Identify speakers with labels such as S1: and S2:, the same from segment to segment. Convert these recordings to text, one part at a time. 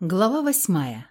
S1: Глава восьмая.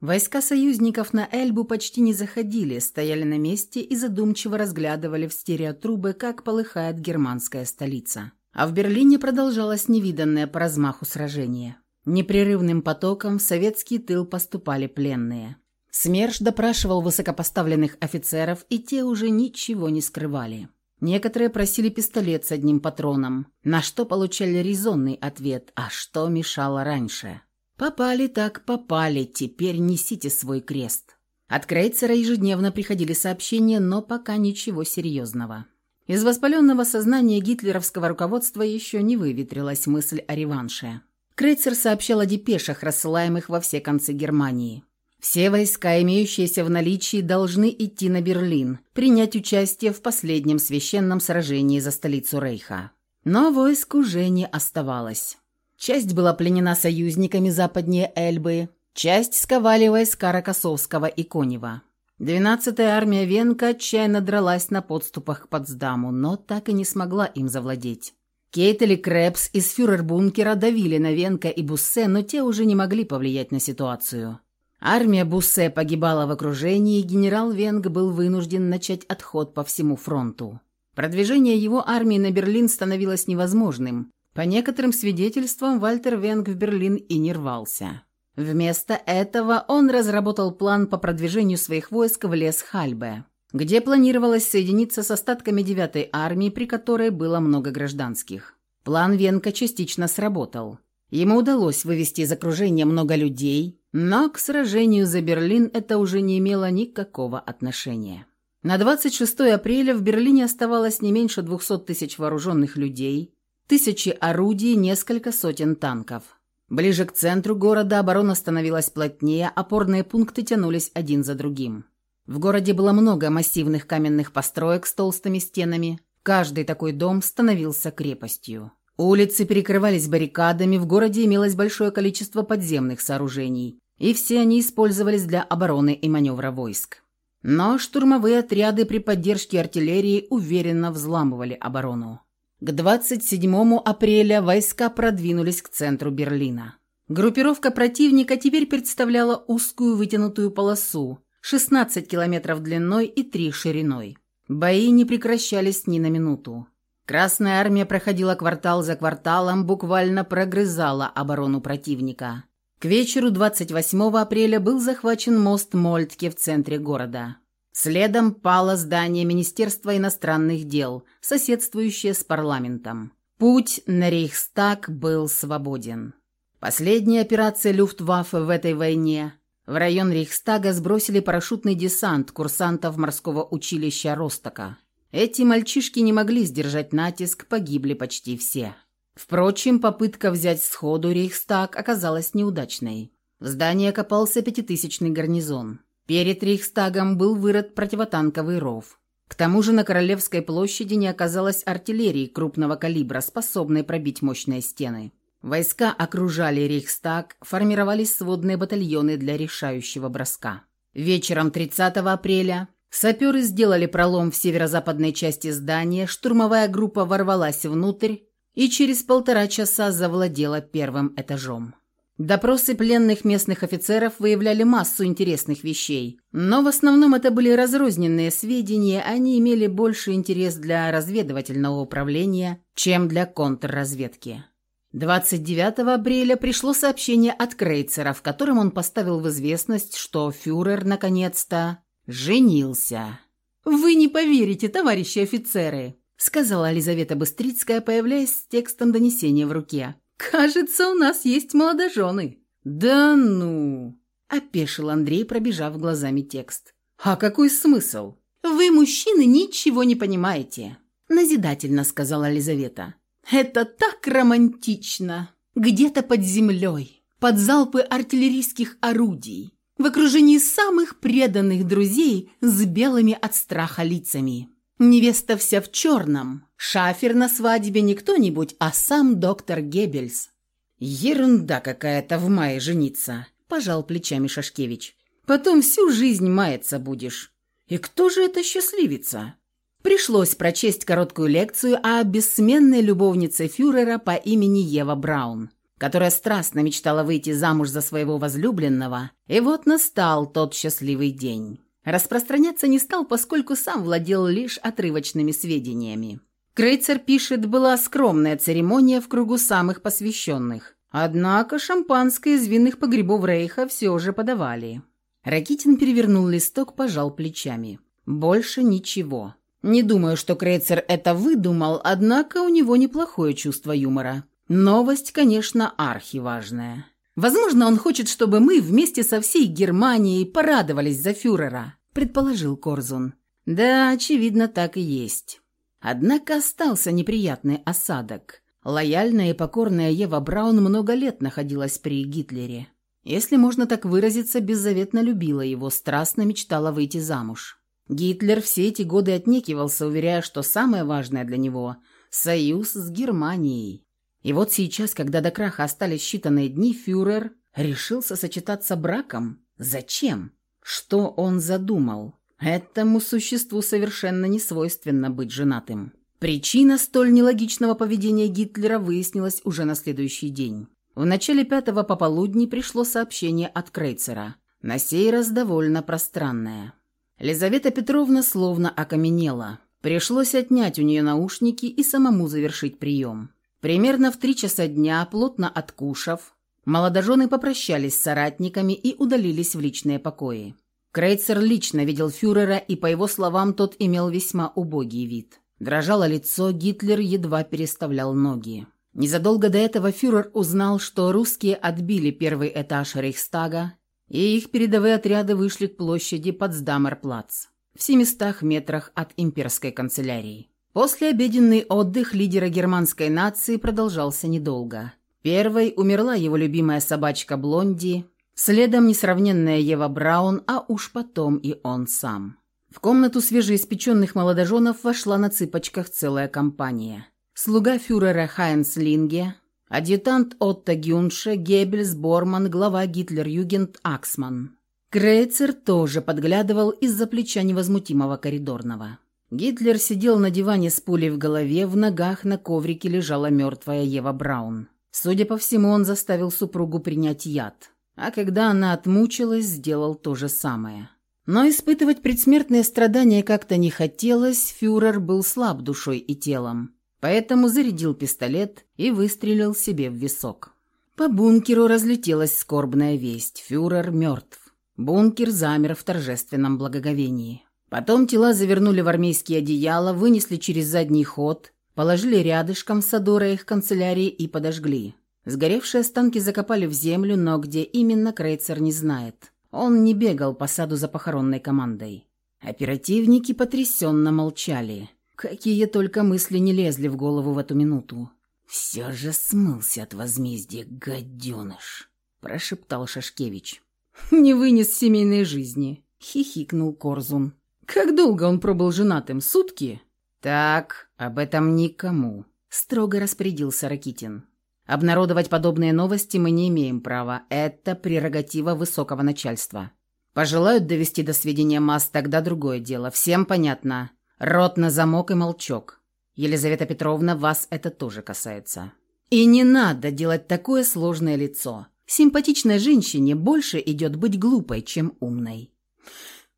S1: Войска союзников на Эльбу почти не заходили, стояли на месте и задумчиво разглядывали в стереотрубы, как полыхает германская столица. А в Берлине продолжалось невиданное по размаху сражение. Непрерывным потоком в советский тыл поступали пленные. СМЕРШ допрашивал высокопоставленных офицеров, и те уже ничего не скрывали. Некоторые просили пистолет с одним патроном, на что получали резонный ответ «А что мешало раньше?». Попали так попали, теперь несите свой крест. От Крейцера ежедневно приходили сообщения, но пока ничего серьезного. Из воспаленного сознания гитлеровского руководства еще не выветрилась мысль о реванше. Крейцер сообщал о депешах, рассылаемых во все концы Германии. Все войска, имеющиеся в наличии, должны идти на Берлин, принять участие в последнем священном сражении за столицу Рейха. Но войск уже не оставалось. Часть была пленена союзниками западнее Эльбы, часть сковали войска Рокоссовского и Конева. 12-я армия Венка отчаянно дралась на подступах к Потсдаму, но так и не смогла им завладеть. Кейтель и Крэпс из фюрер-бункера давили на Венка и Буссе, но те уже не могли повлиять на ситуацию. Армия Буссе погибала в окружении, и генерал Венг был вынужден начать отход по всему фронту. Продвижение его армии на Берлин становилось невозможным, по некоторым свидетельствам, Вальтер Венг в Берлин и не рвался. Вместо этого он разработал план по продвижению своих войск в лес Хальбе, где планировалось соединиться с остатками 9-й армии, при которой было много гражданских. План Венка частично сработал. Ему удалось вывести из окружения много людей, но к сражению за Берлин это уже не имело никакого отношения. На 26 апреля в Берлине оставалось не меньше 200 тысяч вооруженных людей, Тысячи орудий, несколько сотен танков. Ближе к центру города оборона становилась плотнее, опорные пункты тянулись один за другим. В городе было много массивных каменных построек с толстыми стенами. Каждый такой дом становился крепостью. Улицы перекрывались баррикадами, в городе имелось большое количество подземных сооружений, и все они использовались для обороны и маневра войск. Но штурмовые отряды при поддержке артиллерии уверенно взламывали оборону. К 27 апреля войска продвинулись к центру Берлина. Группировка противника теперь представляла узкую вытянутую полосу, 16 километров длиной и 3 шириной. Бои не прекращались ни на минуту. Красная армия проходила квартал за кварталом, буквально прогрызала оборону противника. К вечеру 28 апреля был захвачен мост Мольтке в центре города. Следом пало здание Министерства иностранных дел, соседствующее с парламентом. Путь на Рейхстаг был свободен. Последняя операция Люфтваффе в этой войне. В район Рейхстага сбросили парашютный десант курсантов морского училища Ростока. Эти мальчишки не могли сдержать натиск, погибли почти все. Впрочем, попытка взять сходу Рейхстаг оказалась неудачной. В здании окопался пятитысячный гарнизон. Перед Рейхстагом был вырод противотанковый ров. К тому же на Королевской площади не оказалось артиллерии крупного калибра, способной пробить мощные стены. Войска окружали Рейхстаг, формировались сводные батальоны для решающего броска. Вечером 30 апреля саперы сделали пролом в северо-западной части здания, штурмовая группа ворвалась внутрь и через полтора часа завладела первым этажом. Допросы пленных местных офицеров выявляли массу интересных вещей, но в основном это были разрозненные сведения, они имели больше интерес для разведывательного управления, чем для контрразведки. 29 апреля пришло сообщение от Крейцера, в котором он поставил в известность, что фюрер наконец-то женился. «Вы не поверите, товарищи офицеры», сказала Елизавета Быстрицкая, появляясь с текстом донесения в руке. «Кажется, у нас есть молодожены». «Да ну!» – опешил Андрей, пробежав глазами текст. «А какой смысл?» «Вы, мужчины, ничего не понимаете», – назидательно сказала Елизавета. «Это так романтично! Где-то под землей, под залпы артиллерийских орудий, в окружении самых преданных друзей с белыми от страха лицами. Невеста вся в черном. Шафер на свадьбе не кто-нибудь, а сам доктор Геббельс. «Ерунда какая-то в мае жениться», – пожал плечами Шашкевич. «Потом всю жизнь маяться будешь. И кто же это счастливица?» Пришлось прочесть короткую лекцию о бессменной любовнице фюрера по имени Ева Браун. которая страстно мечтала выйти замуж за своего возлюбленного, и вот настал тот счастливый день. Распространяться не стал, поскольку сам владел лишь отрывочными сведениями. Крейцер пишет, была скромная церемония в кругу самых посвященных. Однако шампанское из винных погребов Рейха все же подавали. Ракитин перевернул листок, пожал плечами. Больше ничего. Не думаю, что Крейцер это выдумал, однако у него неплохое чувство юмора. Новость, конечно, архиважная. Возможно, он хочет, чтобы мы вместе со всей Германией порадовались за фюрера, предположил Корзун. Да, очевидно, так и есть. Однако остался неприятный осадок. Лояльная и покорная Ева Браун много лет находилась при Гитлере. Если можно так выразиться, беззаветно любила его, страстно мечтала выйти замуж. Гитлер все эти годы отнекивался, уверяя, что самое важное для него – союз с Германией. И вот сейчас, когда до краха остались считанные дни, фюрер решился сочетаться браком. Зачем? Что он задумал? Этому существу совершенно не свойственно быть женатым. Причина столь нелогичного поведения Гитлера выяснилась уже на следующий день. В начале пятого пополудни пришло сообщение от Крейцера. На сей раз довольно пространное. Лизавета Петровна словно окаменела. Пришлось отнять у нее наушники и самому завершить прием. Примерно в три часа дня, плотно откушав, молодожены попрощались с соратниками и удалились в личные покои. Крейцер лично видел фюрера, и, по его словам, тот имел весьма убогий вид. Дрожало лицо, Гитлер едва переставлял ноги. Незадолго до этого фюрер узнал, что русские отбили первый этаж Рейхстага, и их передовые отряды вышли к площади Потсдамерплац в 700 метрах от имперской канцелярии. Послеобеденный отдых лидера германской нации продолжался недолго. Первой умерла его любимая собачка Блонди, следом несравненная Ева Браун, а уж потом и он сам. В комнату свежеиспеченных молодоженов вошла на цыпочках целая компания. Слуга фюрера Хайнс Линге, адъютант Отто Гюнше, Геббельс, Борман, глава Гитлер-Югент Аксман. Крейцер тоже подглядывал из-за плеча невозмутимого коридорного. Гитлер сидел на диване с пулей в голове, в ногах на коврике лежала мертвая Ева Браун. Судя по всему, он заставил супругу принять яд. А когда она отмучилась, сделал то же самое. Но испытывать предсмертные страдания как-то не хотелось, фюрер был слаб душой и телом. Поэтому зарядил пистолет и выстрелил себе в висок. По бункеру разлетелась скорбная весть. Фюрер мертв. Бункер замер в торжественном благоговении. Потом тела завернули в армейские одеяла, вынесли через задний ход, положили рядышком в Садора их канцелярии и подожгли. Сгоревшие останки закопали в землю, но где именно Крейцер не знает. Он не бегал по саду за похоронной командой. Оперативники потрясенно молчали. Какие только мысли не лезли в голову в эту минуту. «Все же смылся от возмездия, гаденыш!» – прошептал Шашкевич. «Не вынес семейной жизни», – хихикнул Корзун. Как долго он пробыл женатым? Сутки? Так, об этом никому, строго распорядился Ракитин. Обнародовать подобные новости мы не имеем права. Это прерогатива высокого начальства. Пожелают довести до сведения масс, тогда другое дело. Всем понятно. Рот на замок и молчок. Елизавета Петровна, вас это тоже касается. И не надо делать такое сложное лицо. Симпатичной женщине больше идет быть глупой, чем умной.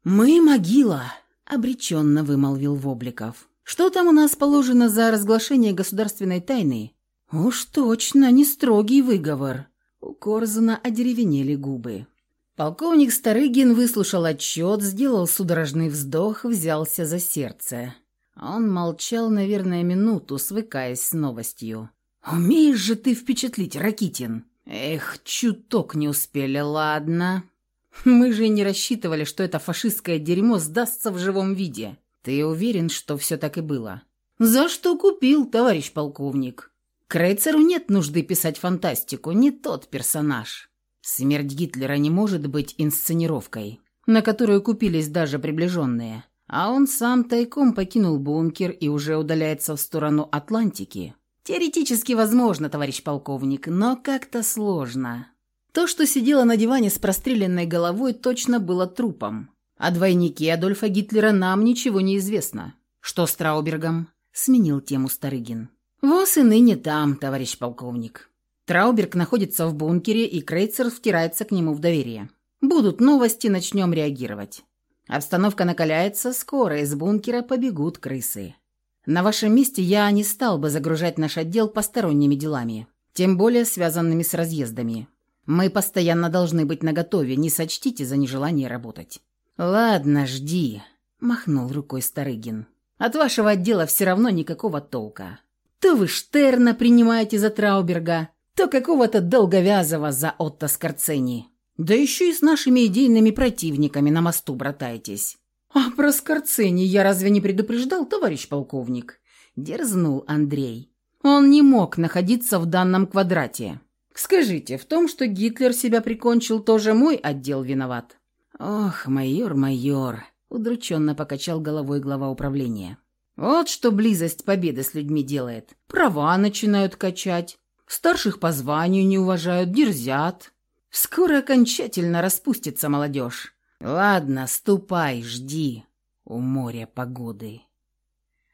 S1: «Мы могила», обреченно вымолвил Вобликов. «Что там у нас положено за разглашение государственной тайны?» «Уж точно, не строгий выговор». У Корзуна одеревенели губы. Полковник Старыгин выслушал отчет, сделал судорожный вздох, взялся за сердце. Он молчал, наверное, минуту, свыкаясь с новостью. «Умеешь же ты впечатлить, Ракитин!» «Эх, чуток не успели, ладно. Мы же не рассчитывали, что это фашистское дерьмо сдастся в живом виде. Ты уверен, что все так и было? За что купил, товарищ полковник? Крейцеру нет нужды писать фантастику, не тот персонаж. Смерть Гитлера не может быть инсценировкой, на которую купились даже приближенные. А он сам тайком покинул бункер и уже удаляется в сторону Атлантики. Теоретически возможно, товарищ полковник, но как-то сложно. То, что сидела на диване с простреленной головой, точно было трупом. О двойнике Адольфа Гитлера нам ничего не известно. Что с Траубергом? Сменил тему Старыгин. «Воз и ныне там, товарищ полковник. Трауберг находится в бункере, и Крейцер втирается к нему в доверие. Будут новости, начнем реагировать. Обстановка накаляется, скоро из бункера побегут крысы. На вашем месте я не стал бы загружать наш отдел посторонними делами, тем более связанными с разъездами. Мы постоянно должны быть наготове, не сочтите за нежелание работать». «Ладно, жди», — махнул рукой Старыгин. «От вашего отдела все равно никакого толка. То вы Штерна принимаете за Трауберга, то какого-то долговязого за Отто Скорцени. Да еще и с нашими идейными противниками на мосту братаетесь». «А про Скорцени я разве не предупреждал, товарищ полковник?» — дерзнул Андрей. «Он не мог находиться в данном квадрате. Скажите, в том, что Гитлер себя прикончил, тоже мой отдел виноват?» «Ох, майор, майор», — удрученно покачал головой глава управления. «Вот что близость победы с людьми делает. Права начинают качать, старших по званию не уважают, дерзят. Скоро окончательно распустится молодежь. Ладно, ступай, жди у моря погоды».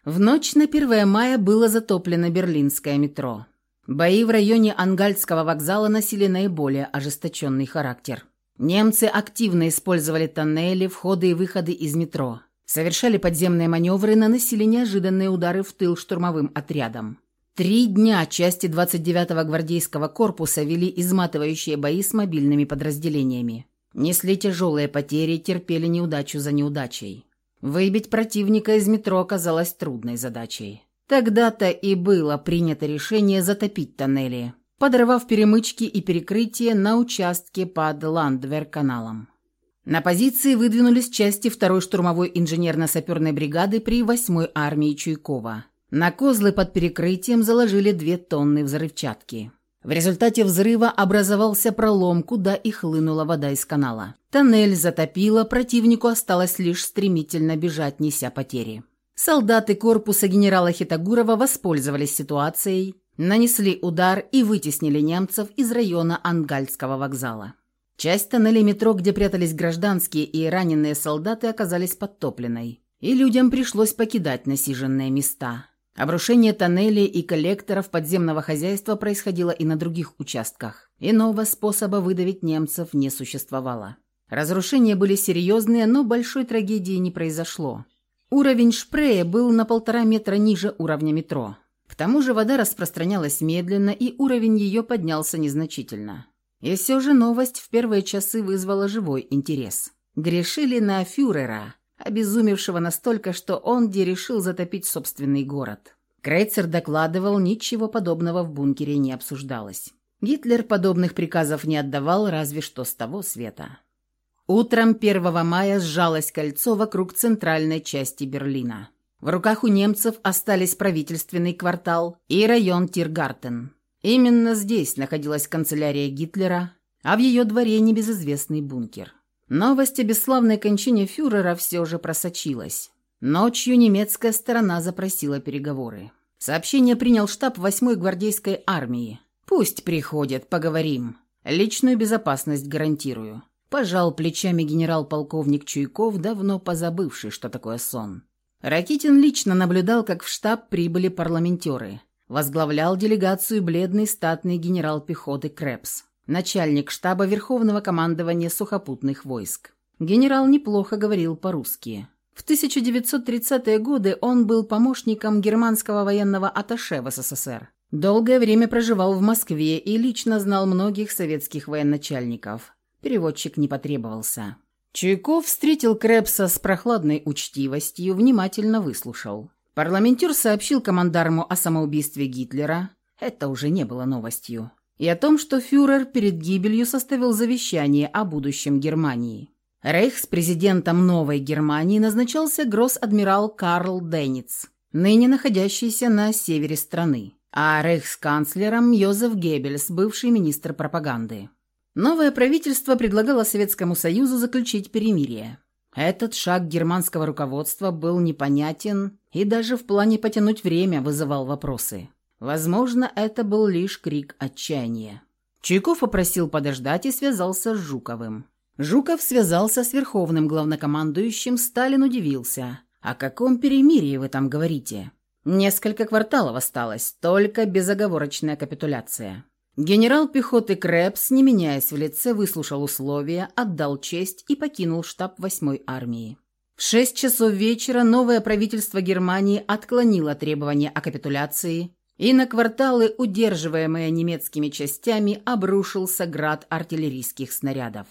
S1: В ночь на 1 мая было затоплено берлинское метро. Бои в районе Ангальского вокзала носили наиболее ожесточенный характер. Немцы активно использовали тоннели, входы и выходы из метро. Совершали подземные маневры, наносили неожиданные удары в тыл штурмовым отрядам. Три дня части 29-го гвардейского корпуса вели изматывающие бои с мобильными подразделениями. Несли тяжелые потери, терпели неудачу за неудачей. Выбить противника из метро оказалось трудной задачей. Тогда-то и было принято решение затопить тоннели, подорвав перемычки и перекрытия на участке под Ландвер-каналом. На позиции выдвинулись части 2-й штурмовой инженерно-саперной бригады при 8-й армии Чуйкова. На козлы под перекрытием заложили 2 тонны взрывчатки. В результате взрыва образовался пролом, куда и хлынула вода из канала. Тоннель затопило, противнику осталось лишь стремительно бежать, неся потери. Солдаты корпуса генерала Хитагурова воспользовались ситуацией, нанесли удар и вытеснили немцев из района Ангальского вокзала. Часть тоннелей метро, где прятались гражданские и раненые солдаты, оказались подтопленной, и людям пришлось покидать насиженные места. Обрушение тоннелей и коллекторов подземного хозяйства происходило и на других участках. Иного способа выдавить немцев не существовало. Разрушения были серьезные, но большой трагедии не произошло. Уровень Шпрея был на полтора метра ниже уровня метро. К тому же вода распространялась медленно, и уровень ее поднялся незначительно. И все же новость в первые часы вызвала живой интерес. Грешили на фюрера, обезумевшего настолько, что он где решил затопить собственный город. Крейцер докладывал, ничего подобного в бункере не обсуждалось. Гитлер подобных приказов не отдавал, разве что с того света. Утром 1 мая сжалось кольцо вокруг центральной части Берлина. В руках у немцев остались правительственный квартал и район Тиргартен. Именно здесь находилась канцелярия Гитлера, а в ее дворе небезызвестный бункер. Новость о бесславной кончине фюрера все же просочилась. Ночью немецкая сторона запросила переговоры. Сообщение принял штаб 8-й гвардейской армии. «Пусть приходят, поговорим. Личную безопасность гарантирую. Пожал плечами генерал-полковник Чуйков, давно позабывший, что такое сон. Ракитин лично наблюдал, как в штаб прибыли парламентеры. Возглавлял делегацию бледный статный генерал пехоты Крепс, начальник штаба Верховного командования сухопутных войск. Генерал неплохо говорил по-русски. В 1930-е годы он был помощником германского военного атташе в СССР. Долгое время проживал в Москве и лично знал многих советских военачальников. Переводчик не потребовался. Чуйков встретил Крэпса с прохладной учтивостью, внимательно выслушал. Парламентер сообщил командарму о самоубийстве Гитлера. Это уже не было новостью. И о том, что фюрер перед гибелью составил завещание о будущем Германии. Рейхс-президентом Новой Германии назначался гросс-адмирал Карл Денниц, ныне находящийся на севере страны, а рейхсканцлером Йозеф Геббельс, бывший министр пропаганды. Новое правительство предлагало Советскому Союзу заключить перемирие. Этот шаг германского руководства был непонятен и даже в плане потянуть время вызывал вопросы. Возможно, это был лишь крик отчаяния. Чуйков попросил подождать и связался с Жуковым. Жуков связался с верховным главнокомандующим, Сталин удивился. «О каком перемирии вы там говорите?» «Несколько кварталов осталось, только безоговорочная капитуляция». Генерал пехоты Крэпс, не меняясь в лице, выслушал условия, отдал честь и покинул штаб 8-й армии. В 6 часов вечера новое правительство Германии отклонило требования о капитуляции, и на кварталы, удерживаемые немецкими частями, обрушился град артиллерийских снарядов.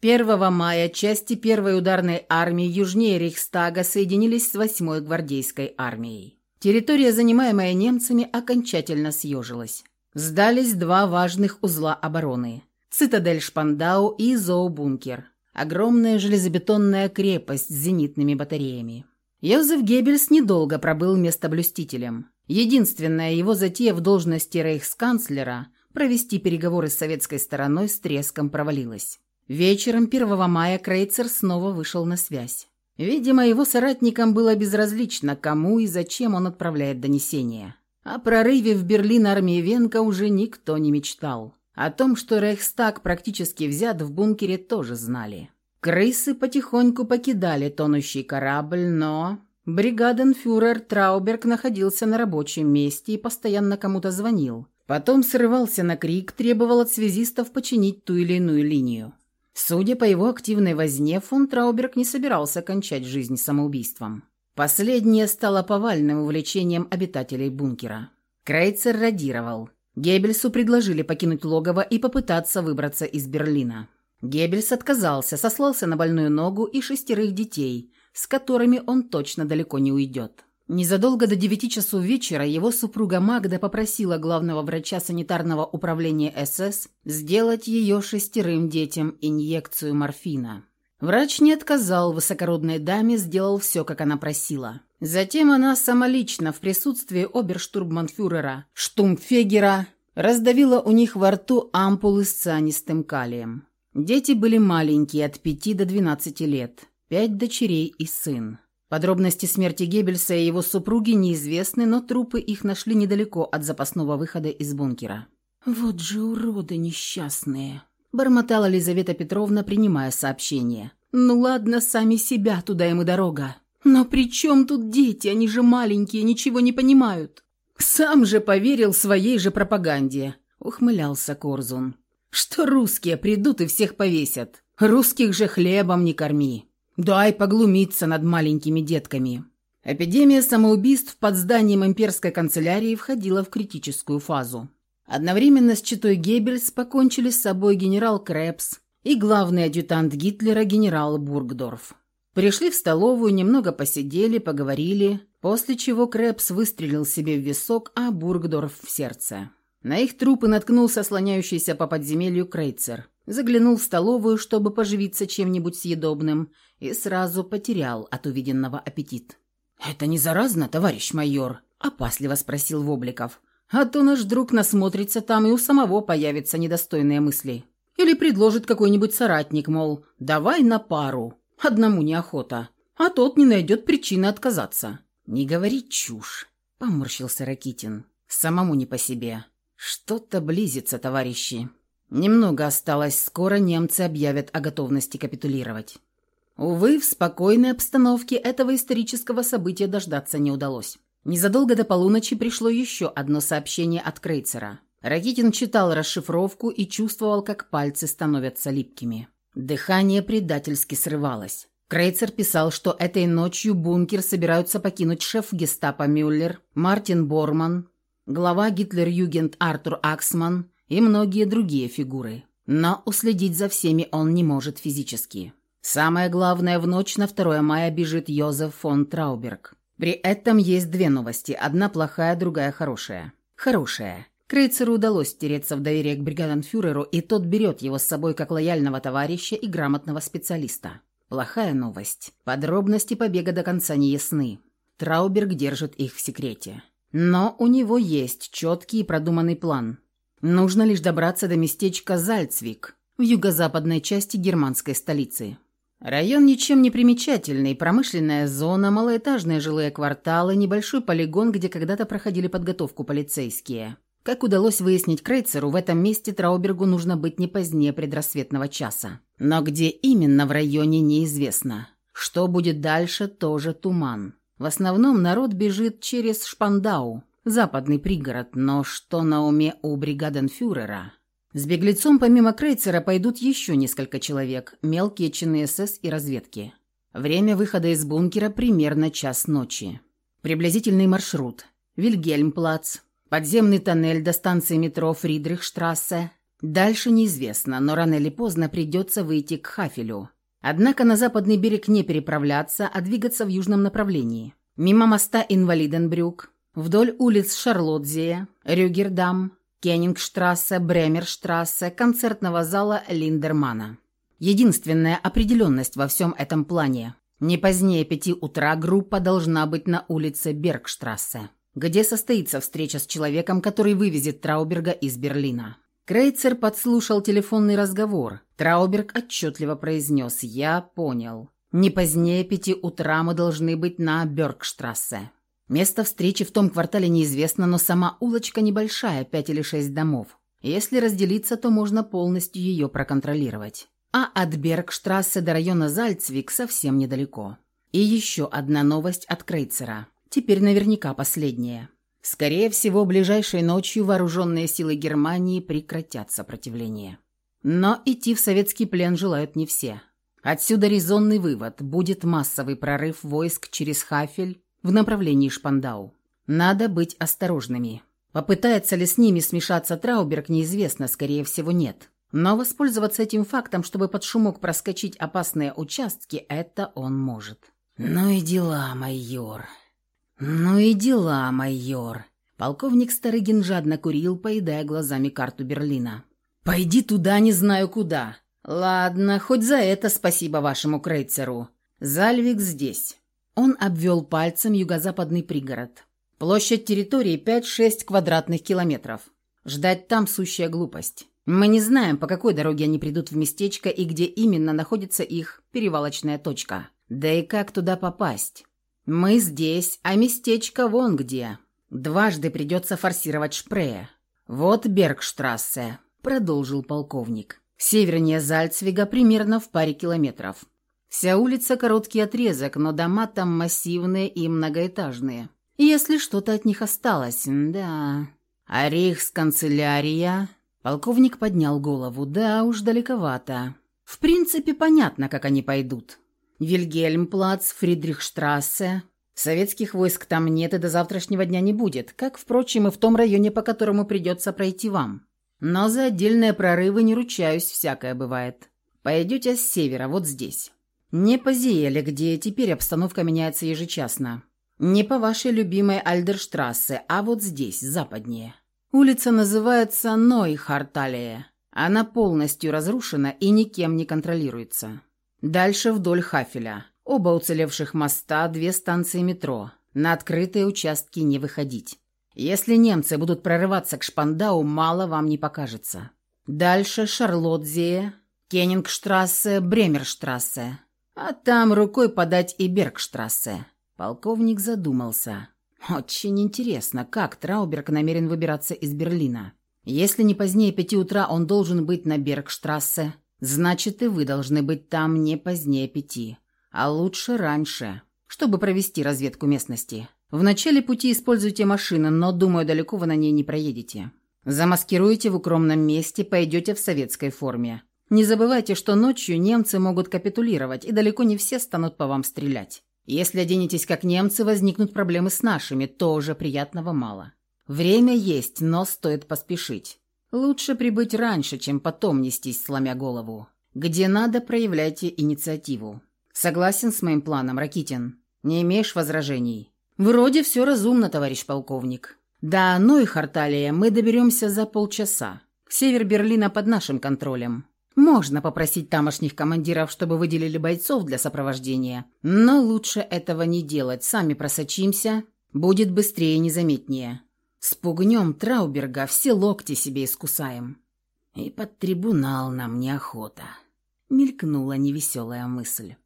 S1: 1 мая части первой ударной армии южнее Рейхстага соединились с 8-й гвардейской армией. Территория, занимаемая немцами, окончательно съежилась. Сдались два важных узла обороны – цитадель Шпандау и зообункер – огромная железобетонная крепость с зенитными батареями. Йозеф Геббельс недолго пробыл местоблюстителем. Единственная его затея в должности рейхсканцлера – провести переговоры с советской стороной с треском провалилась. Вечером 1 мая Крейцер снова вышел на связь. Видимо, его соратникам было безразлично, кому и зачем он отправляет донесение. О прорыве в Берлин армии Венка уже никто не мечтал. О том, что Рейхстаг практически взят в бункере, тоже знали. Крысы потихоньку покидали тонущий корабль, но... Бригаденфюрер Трауберг находился на рабочем месте и постоянно кому-то звонил. Потом срывался на крик, требовал от связистов починить ту или иную линию. Судя по его активной возне, фон Трауберг не собирался кончать жизнь самоубийством. Последнее стало повальным увлечением обитателей бункера. Крейцер радировал. Геббельсу предложили покинуть логово и попытаться выбраться из Берлина. Геббельс отказался, сослался на больную ногу и шестерых детей, с которыми он точно далеко не уйдет. Незадолго до девяти часов вечера его супруга Магда попросила главного врача санитарного управления СС сделать ее шестерым детям инъекцию морфина. Врач не отказал высокородной даме, сделал все, как она просила. Затем она самолично в присутствии оберштурбманфюрера Штумфегера раздавила у них во рту ампулы с цианистым калием. Дети были маленькие, от 5 до 12 лет, пять дочерей и сын. Подробности смерти Геббельса и его супруги неизвестны, но трупы их нашли недалеко от запасного выхода из бункера. «Вот же уроды несчастные!» Бормотала Лизавета Петровна, принимая сообщение. «Ну ладно, сами себя, туда им и дорога. Но при чем тут дети? Они же маленькие, ничего не понимают». «Сам же поверил своей же пропаганде», — ухмылялся Корзун. «Что русские придут и всех повесят. Русских же хлебом не корми. Дай поглумиться над маленькими детками». Эпидемия самоубийств под зданием имперской канцелярии входила в критическую фазу. Одновременно с читой Геббельс покончили с собой генерал Крепс и главный адъютант Гитлера генерал Бургдорф. Пришли в столовую, немного посидели, поговорили, после чего Крепс выстрелил себе в висок, а Бургдорф в сердце. На их трупы наткнулся слоняющийся по подземелью Крейцер. Заглянул в столовую, чтобы поживиться чем-нибудь съедобным, и сразу потерял от увиденного аппетит. «Это не заразно, товарищ майор?» – опасливо спросил Вобликов. А то наш друг насмотрится там, и у самого появятся недостойные мысли. Или предложит какой-нибудь соратник, мол, давай на пару. Одному неохота. А тот не найдет причины отказаться. «Не говори чушь», — поморщился Ракитин. «Самому не по себе. Что-то близится, товарищи. Немного осталось, скоро немцы объявят о готовности капитулировать». Увы, в спокойной обстановке этого исторического события дождаться не удалось. Незадолго до полуночи пришло еще одно сообщение от Крейцера. Ракитин читал расшифровку и чувствовал, как пальцы становятся липкими. Дыхание предательски срывалось. Крейцер писал, что этой ночью бункер собираются покинуть шеф гестапо Мюллер, Мартин Борман, глава Гитлер-Югент Артур Аксман и многие другие фигуры. Но уследить за всеми он не может физически. Самое главное, в ночь на 2 мая бежит Йозеф фон Трауберг. При этом есть две новости, одна плохая, другая хорошая. Хорошая. Крейцеру удалось стереться в доверие к бригаденфюреру, и тот берет его с собой как лояльного товарища и грамотного специалиста. Плохая новость. Подробности побега до конца не ясны. Трауберг держит их в секрете. Но у него есть четкий и продуманный план. Нужно лишь добраться до местечка Зальцвик в юго-западной части германской столицы. Район ничем не примечательный. Промышленная зона, малоэтажные жилые кварталы, небольшой полигон, где когда-то проходили подготовку полицейские. Как удалось выяснить Крейцеру, в этом месте Траубергу нужно быть не позднее предрассветного часа. Но где именно в районе неизвестно. Что будет дальше, тоже туман. В основном народ бежит через Шпандау. западный пригород, но что на уме у бригаденфюрера? С беглецом помимо Крейцера пойдут еще несколько человек, мелкие чины СС и разведки. Время выхода из бункера примерно час ночи. Приблизительный маршрут. Вильгельмплац, подземный тоннель до станции метро Фридрихштрассе. Дальше неизвестно, но рано или поздно придется выйти к Хафелю. Однако на западный берег не переправляться, а двигаться в южном направлении. Мимо моста Инвалиденбрюк, вдоль улиц Шарлотзея, Рюгердам, Кеннингштрассе, Бремерштрассе, концертного зала Линдермана. Единственная определенность во всем этом плане. Не позднее пяти утра группа должна быть на улице Бергштрассе, где состоится встреча с человеком, который вывезет Трауберга из Берлина. Крейцер подслушал телефонный разговор. Трауберг отчетливо произнес «Я понял. Не позднее пяти утра мы должны быть на Бергштрассе». Место встречи в том квартале неизвестно, но сама улочка небольшая, пять или шесть домов. Если разделиться, то можно полностью ее проконтролировать. А от Бергштрассе до района Зальцвик совсем недалеко. И еще одна новость от Крейцера. Теперь наверняка последняя. Скорее всего, ближайшей ночью вооруженные силы Германии прекратят сопротивление. Но идти в советский плен желают не все. Отсюда резонный вывод – будет массовый прорыв войск через Хафель в направлении Шпандау. Надо быть осторожными. Попытается ли с ними смешаться Трауберг, неизвестно, скорее всего, нет. Но воспользоваться этим фактом, чтобы под шумок проскочить опасные участки, это он может. «Ну и дела, майор. Ну и дела, майор». Полковник Старыгин жадно курил, поедая глазами карту Берлина. «Пойди туда, не знаю куда. Ладно, хоть за это спасибо вашему крейцеру. Зальвик здесь. Он обвел пальцем юго-западный пригород. Площадь территории 5-6 квадратных километров. Ждать там сущая глупость. Мы не знаем, по какой дороге они придут в местечко и где именно находится их перевалочная точка. Да и как туда попасть? Мы здесь, а местечко вон где. Дважды придется форсировать Шпрее. Вот Бергштрассе, продолжил полковник. Севернее Зальцвига примерно в паре километров. Вся улица короткий отрезок, но дома там массивные и многоэтажные. Если что-то от них осталось, да. А рейхсканцелярия... Полковник поднял голову. Да уж, далековато. В принципе, понятно, как они пойдут. Вильгельмплац, Фридрихштрассе. Советских войск там нет и до завтрашнего дня не будет, как, впрочем, и в том районе, по которому придется пройти вам. Но за отдельные прорывы не ручаюсь, всякое бывает. Пойдете с севера, вот здесь. Не по Зиеле, где теперь обстановка меняется ежечасно. Не по вашей любимой Альдерштрассе, а вот здесь, западнее. Улица называется Нойхарталия. Она полностью разрушена и никем не контролируется. Дальше вдоль Хафеля. Оба уцелевших моста, две станции метро. На открытые участки не выходить. Если немцы будут прорываться к Шпандау, мало вам не покажется. Дальше Шарлотзее, Кеннингштрассе, Бремерштрассе. А там рукой подать и Бергштрассе. Полковник задумался. Очень интересно, как Трауберг намерен выбираться из Берлина. Если не позднее пяти утра он должен быть на Бергштрассе, значит и вы должны быть там не позднее пяти. А лучше раньше, чтобы провести разведку местности. В начале пути используйте машину, но, думаю, далеко вы на ней не проедете. Замаскируете в укромном месте, пойдете в советской форме. Не забывайте, что ночью немцы могут капитулировать, и далеко не все станут по вам стрелять. Если оденетесь как немцы, возникнут проблемы с нашими, тоже приятного мало. Время есть, но стоит поспешить. Лучше прибыть раньше, чем потом нестись, сломя голову. Где надо, проявляйте инициативу. Согласен с моим планом, Ракитин? Не имеешь возражений? Вроде все разумно, товарищ полковник. Да, ну и Харталия, мы доберемся за полчаса. Север Берлина под нашим контролем. Можно попросить тамошних командиров, чтобы выделили бойцов для сопровождения, но лучше этого не делать, сами просочимся, будет быстрее и незаметнее. Спугнем Трауберга, все локти себе искусаем. И под трибунал нам неохота. Мелькнула невеселая мысль.